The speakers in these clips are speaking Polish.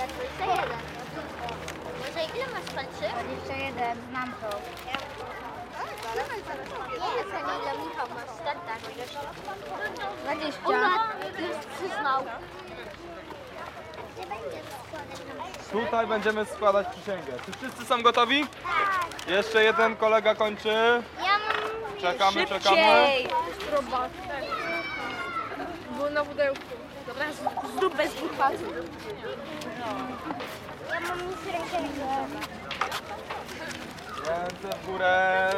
Jeszcze jeden. Może ile masz kończy? 21, znam to. Nie, to nie ile Michał masz startach. 20. Ona już przyznał. Nie będzie składać Tutaj będziemy składać przysięgę. Czy wszyscy są gotowi? Jeszcze jeden kolega kończy. Ja Czekamy, czekamy. Było na pudełku. Dobra, zrób bez buchaty. Ja mam już rękę. Ręce w górę.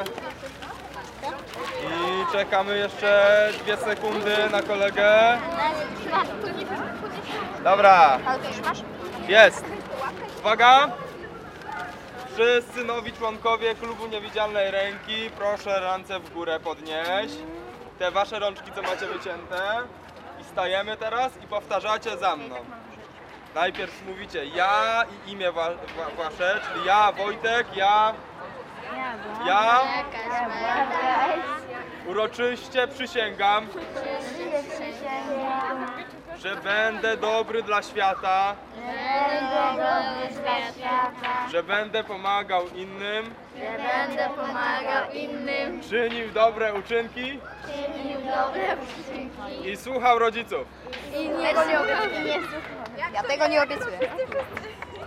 I czekamy jeszcze dwie sekundy na kolegę. Dobra, jest. Uwaga. Wszyscy nowi członkowie klubu niewidzialnej ręki, proszę ręce w górę podnieść. Te wasze rączki, co macie wycięte. I stajemy teraz i powtarzacie za mną. Najpierw mówicie ja i imię wa wa wasze, czyli ja Wojtek, ja, ja uroczyście przysięgam, że będę dobry dla świata, że będę pomagał innym, Będę pomagał innym. czynił dobre uczynki i słuchał rodziców. I nie obiecuję. Ja tego nie obiecuję.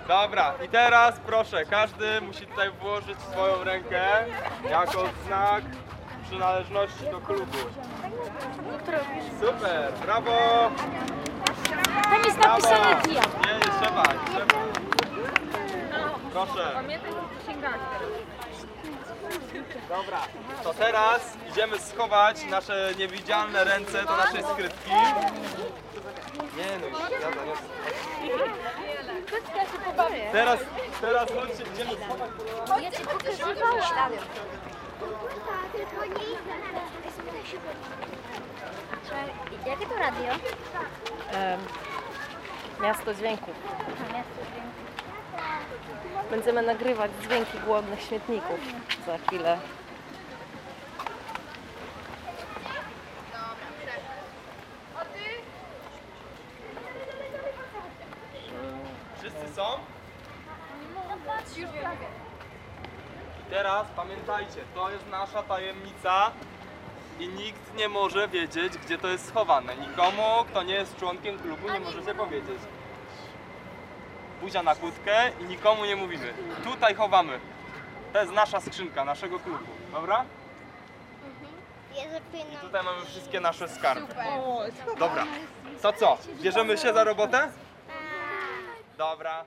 Dobra, i teraz proszę, każdy musi tutaj włożyć swoją rękę jako znak przynależności do klubu. Super, brawo! Tam jest napisane dia. Nie, nie trzeba, nie trzeba. Proszę. Pamiętaj, że sięgać Dobra, to teraz idziemy schować nasze niewidzialne ręce do naszej skrytki. Nie no, już ja zaniosę. Teraz, teraz chodźcie, idziemy schować. Ja ci pokazywałam. Jakie to radio? Miasto dźwięków. Miasto Dźwięku. Będziemy nagrywać dźwięki głodnych śmietników za chwilę. Wszyscy są? I teraz pamiętajcie, to jest nasza tajemnica i nikt nie może wiedzieć, gdzie to jest schowane. Nikomu, kto nie jest członkiem klubu, nie możecie powiedzieć. Buzia na kłódkę i nikomu nie mówimy. Tutaj chowamy. To jest nasza skrzynka, naszego klubu. Dobra? I tutaj mamy wszystkie nasze skarby. Dobra. To co? Bierzemy się za robotę? Dobra.